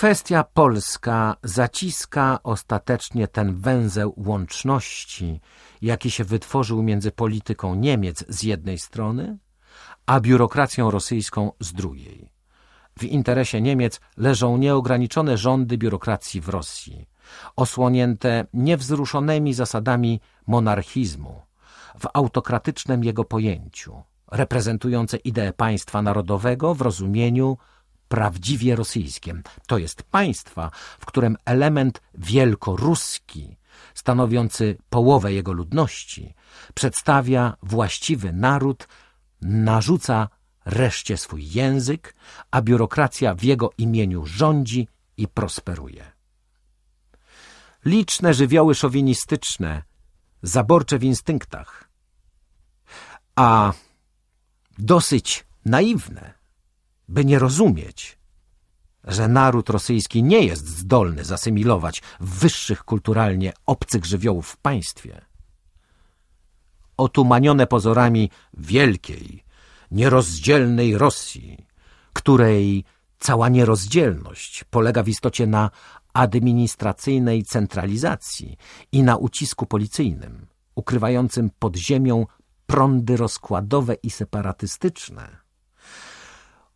Kwestia polska zaciska ostatecznie ten węzeł łączności, jaki się wytworzył między polityką Niemiec z jednej strony, a biurokracją rosyjską z drugiej. W interesie Niemiec leżą nieograniczone rządy biurokracji w Rosji, osłonięte niewzruszonymi zasadami monarchizmu, w autokratycznym jego pojęciu, reprezentujące ideę państwa narodowego w rozumieniu prawdziwie rosyjskim. To jest państwa, w którym element wielkoruski, stanowiący połowę jego ludności, przedstawia właściwy naród, narzuca reszcie swój język, a biurokracja w jego imieniu rządzi i prosperuje. Liczne żywioły szowinistyczne, zaborcze w instynktach, a dosyć naiwne, by nie rozumieć, że naród rosyjski nie jest zdolny zasymilować wyższych kulturalnie obcych żywiołów w państwie. Otumanione pozorami wielkiej, nierozdzielnej Rosji, której cała nierozdzielność polega w istocie na administracyjnej centralizacji i na ucisku policyjnym, ukrywającym pod ziemią prądy rozkładowe i separatystyczne,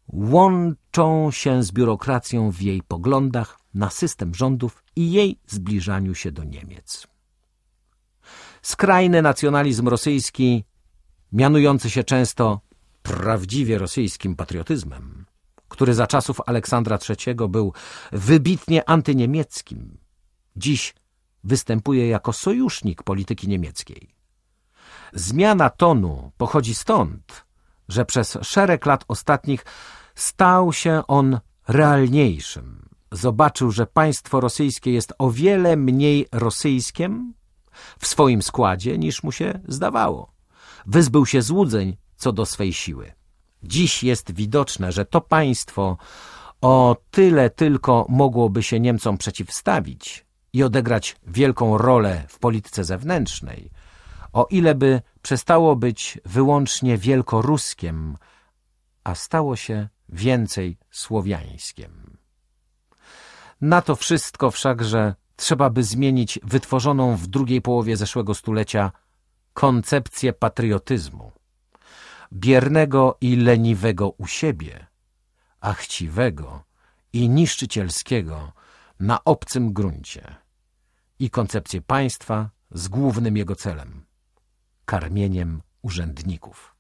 łączą się z biurokracją w jej poglądach na system rządów i jej zbliżaniu się do Niemiec. Skrajny nacjonalizm rosyjski, mianujący się często prawdziwie rosyjskim patriotyzmem, który za czasów Aleksandra III był wybitnie antyniemieckim, dziś występuje jako sojusznik polityki niemieckiej. Zmiana tonu pochodzi stąd, że przez szereg lat ostatnich stał się on realniejszym. Zobaczył, że państwo rosyjskie jest o wiele mniej rosyjskiem w swoim składzie, niż mu się zdawało. Wyzbył się złudzeń co do swej siły. Dziś jest widoczne, że to państwo o tyle tylko mogłoby się Niemcom przeciwstawić i odegrać wielką rolę w polityce zewnętrznej, o ile by przestało być wyłącznie wielkoruskiem, a stało się więcej słowiańskiem. Na to wszystko wszakże trzeba by zmienić wytworzoną w drugiej połowie zeszłego stulecia koncepcję patriotyzmu, biernego i leniwego u siebie, a chciwego i niszczycielskiego na obcym gruncie i koncepcję państwa z głównym jego celem – karmieniem urzędników.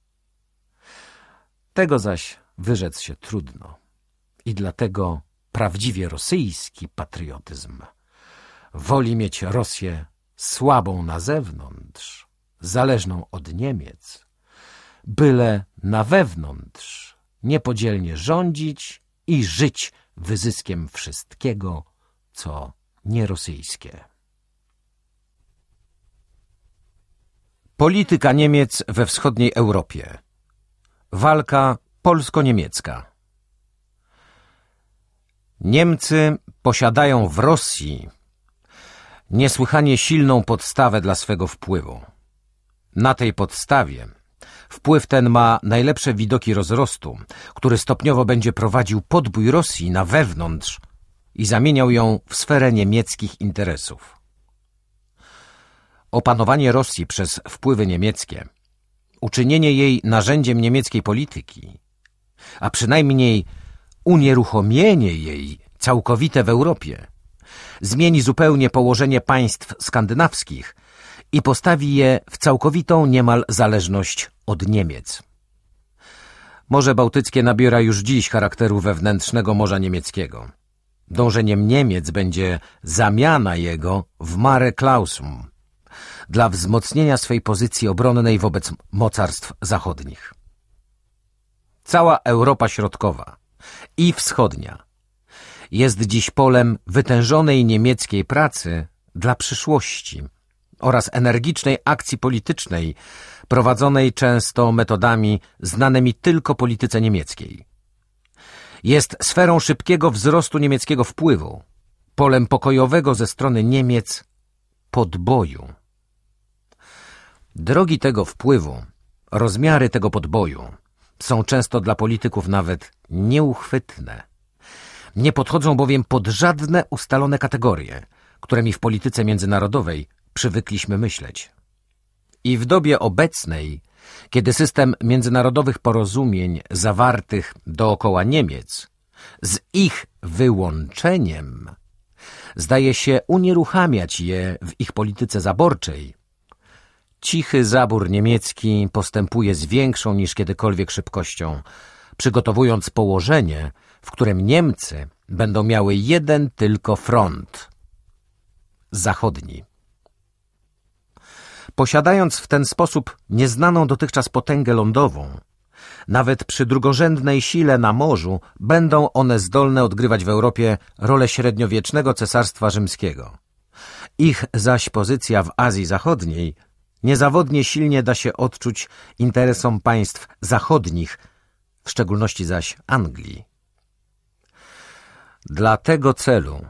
Tego zaś wyrzec się trudno i dlatego prawdziwie rosyjski patriotyzm woli mieć Rosję słabą na zewnątrz, zależną od Niemiec, byle na wewnątrz niepodzielnie rządzić i żyć wyzyskiem wszystkiego, co nierosyjskie. Polityka Niemiec we wschodniej Europie Walka polsko-niemiecka Niemcy posiadają w Rosji niesłychanie silną podstawę dla swego wpływu. Na tej podstawie wpływ ten ma najlepsze widoki rozrostu, który stopniowo będzie prowadził podbój Rosji na wewnątrz i zamieniał ją w sferę niemieckich interesów. Opanowanie Rosji przez wpływy niemieckie, uczynienie jej narzędziem niemieckiej polityki, a przynajmniej unieruchomienie jej całkowite w Europie, zmieni zupełnie położenie państw skandynawskich i postawi je w całkowitą niemal zależność od Niemiec. Morze Bałtyckie nabiera już dziś charakteru wewnętrznego Morza Niemieckiego. Dążeniem Niemiec będzie zamiana jego w Mare Clausum dla wzmocnienia swej pozycji obronnej wobec mocarstw zachodnich. Cała Europa Środkowa i Wschodnia jest dziś polem wytężonej niemieckiej pracy dla przyszłości oraz energicznej akcji politycznej prowadzonej często metodami znanymi tylko polityce niemieckiej. Jest sferą szybkiego wzrostu niemieckiego wpływu, polem pokojowego ze strony Niemiec podboju. Drogi tego wpływu, rozmiary tego podboju są często dla polityków nawet nieuchwytne. Nie podchodzą bowiem pod żadne ustalone kategorie, którymi w polityce międzynarodowej przywykliśmy myśleć. I w dobie obecnej, kiedy system międzynarodowych porozumień zawartych dookoła Niemiec z ich wyłączeniem zdaje się unieruchamiać je w ich polityce zaborczej, cichy zabór niemiecki postępuje z większą niż kiedykolwiek szybkością, przygotowując położenie, w którym Niemcy będą miały jeden tylko front – zachodni. Posiadając w ten sposób nieznaną dotychczas potęgę lądową, nawet przy drugorzędnej sile na morzu będą one zdolne odgrywać w Europie rolę średniowiecznego cesarstwa rzymskiego. Ich zaś pozycja w Azji Zachodniej niezawodnie silnie da się odczuć interesom państw zachodnich, w szczególności zaś Anglii. Dla tego celu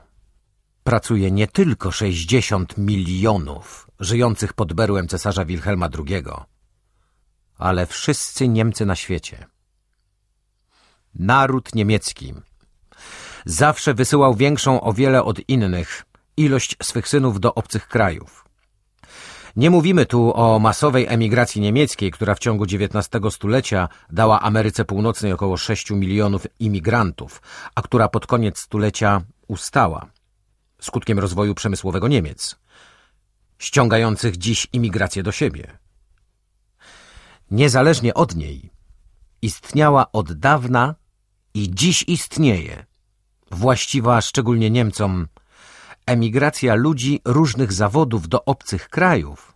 pracuje nie tylko 60 milionów żyjących pod berłem cesarza Wilhelma II, ale wszyscy Niemcy na świecie. Naród niemiecki zawsze wysyłał większą o wiele od innych ilość swych synów do obcych krajów. Nie mówimy tu o masowej emigracji niemieckiej, która w ciągu XIX stulecia dała Ameryce Północnej około 6 milionów imigrantów, a która pod koniec stulecia ustała, skutkiem rozwoju przemysłowego Niemiec, ściągających dziś imigrację do siebie. Niezależnie od niej istniała od dawna i dziś istnieje, właściwa szczególnie Niemcom, emigracja ludzi różnych zawodów do obcych krajów,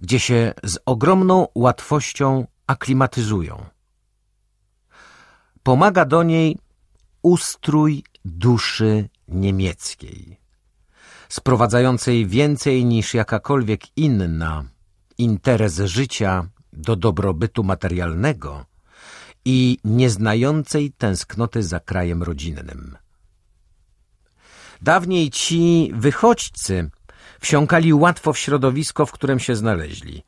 gdzie się z ogromną łatwością aklimatyzują. Pomaga do niej ustrój duszy niemieckiej, sprowadzającej więcej niż jakakolwiek inna interes życia do dobrobytu materialnego i nieznającej tęsknoty za krajem rodzinnym. Dawniej ci wychodźcy wsiąkali łatwo w środowisko, w którym się znaleźli.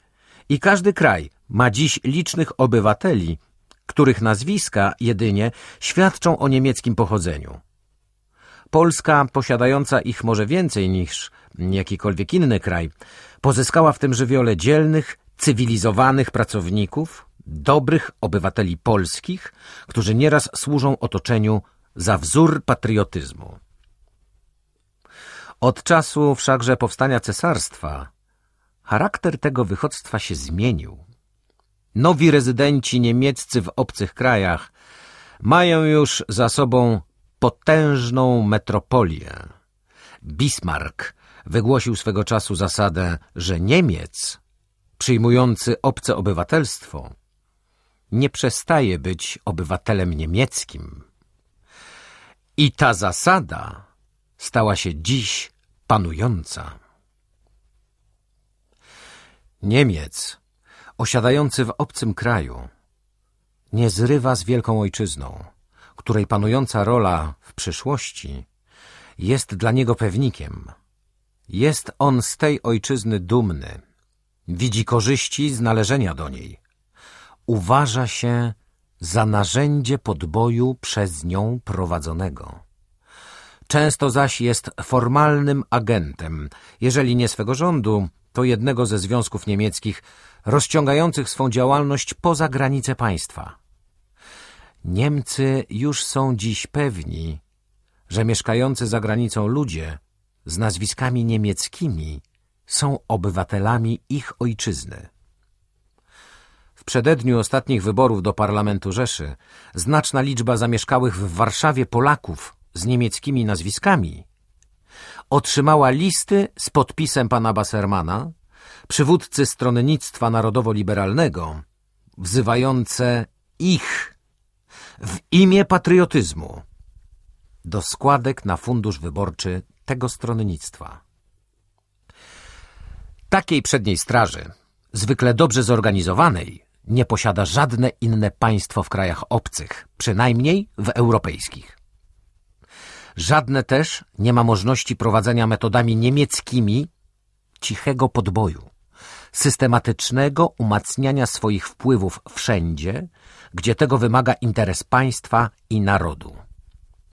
I każdy kraj ma dziś licznych obywateli, których nazwiska jedynie świadczą o niemieckim pochodzeniu. Polska, posiadająca ich może więcej niż jakikolwiek inny kraj, pozyskała w tym żywiole dzielnych, cywilizowanych pracowników, dobrych obywateli polskich, którzy nieraz służą otoczeniu za wzór patriotyzmu. Od czasu wszakże powstania cesarstwa charakter tego wychodztwa się zmienił. Nowi rezydenci niemieccy w obcych krajach mają już za sobą potężną metropolię. Bismarck wygłosił swego czasu zasadę, że Niemiec przyjmujący obce obywatelstwo nie przestaje być obywatelem niemieckim. I ta zasada stała się dziś panująca. Niemiec, osiadający w obcym kraju, nie zrywa z wielką ojczyzną, której panująca rola w przyszłości jest dla niego pewnikiem. Jest on z tej ojczyzny dumny, widzi korzyści z należenia do niej. Uważa się za narzędzie podboju przez nią prowadzonego. Często zaś jest formalnym agentem, jeżeli nie swego rządu, to jednego ze związków niemieckich rozciągających swą działalność poza granice państwa. Niemcy już są dziś pewni, że mieszkający za granicą ludzie z nazwiskami niemieckimi są obywatelami ich ojczyzny. W przededniu ostatnich wyborów do Parlamentu Rzeszy znaczna liczba zamieszkałych w Warszawie Polaków z niemieckimi nazwiskami otrzymała listy z podpisem pana Bassermana, przywódcy stronnictwa narodowo-liberalnego, wzywające ich w imię patriotyzmu do składek na fundusz wyborczy tego stronnictwa. Takiej przedniej straży, zwykle dobrze zorganizowanej, nie posiada żadne inne państwo w krajach obcych, przynajmniej w europejskich. Żadne też nie ma możliwości prowadzenia metodami niemieckimi cichego podboju, systematycznego umacniania swoich wpływów wszędzie, gdzie tego wymaga interes państwa i narodu.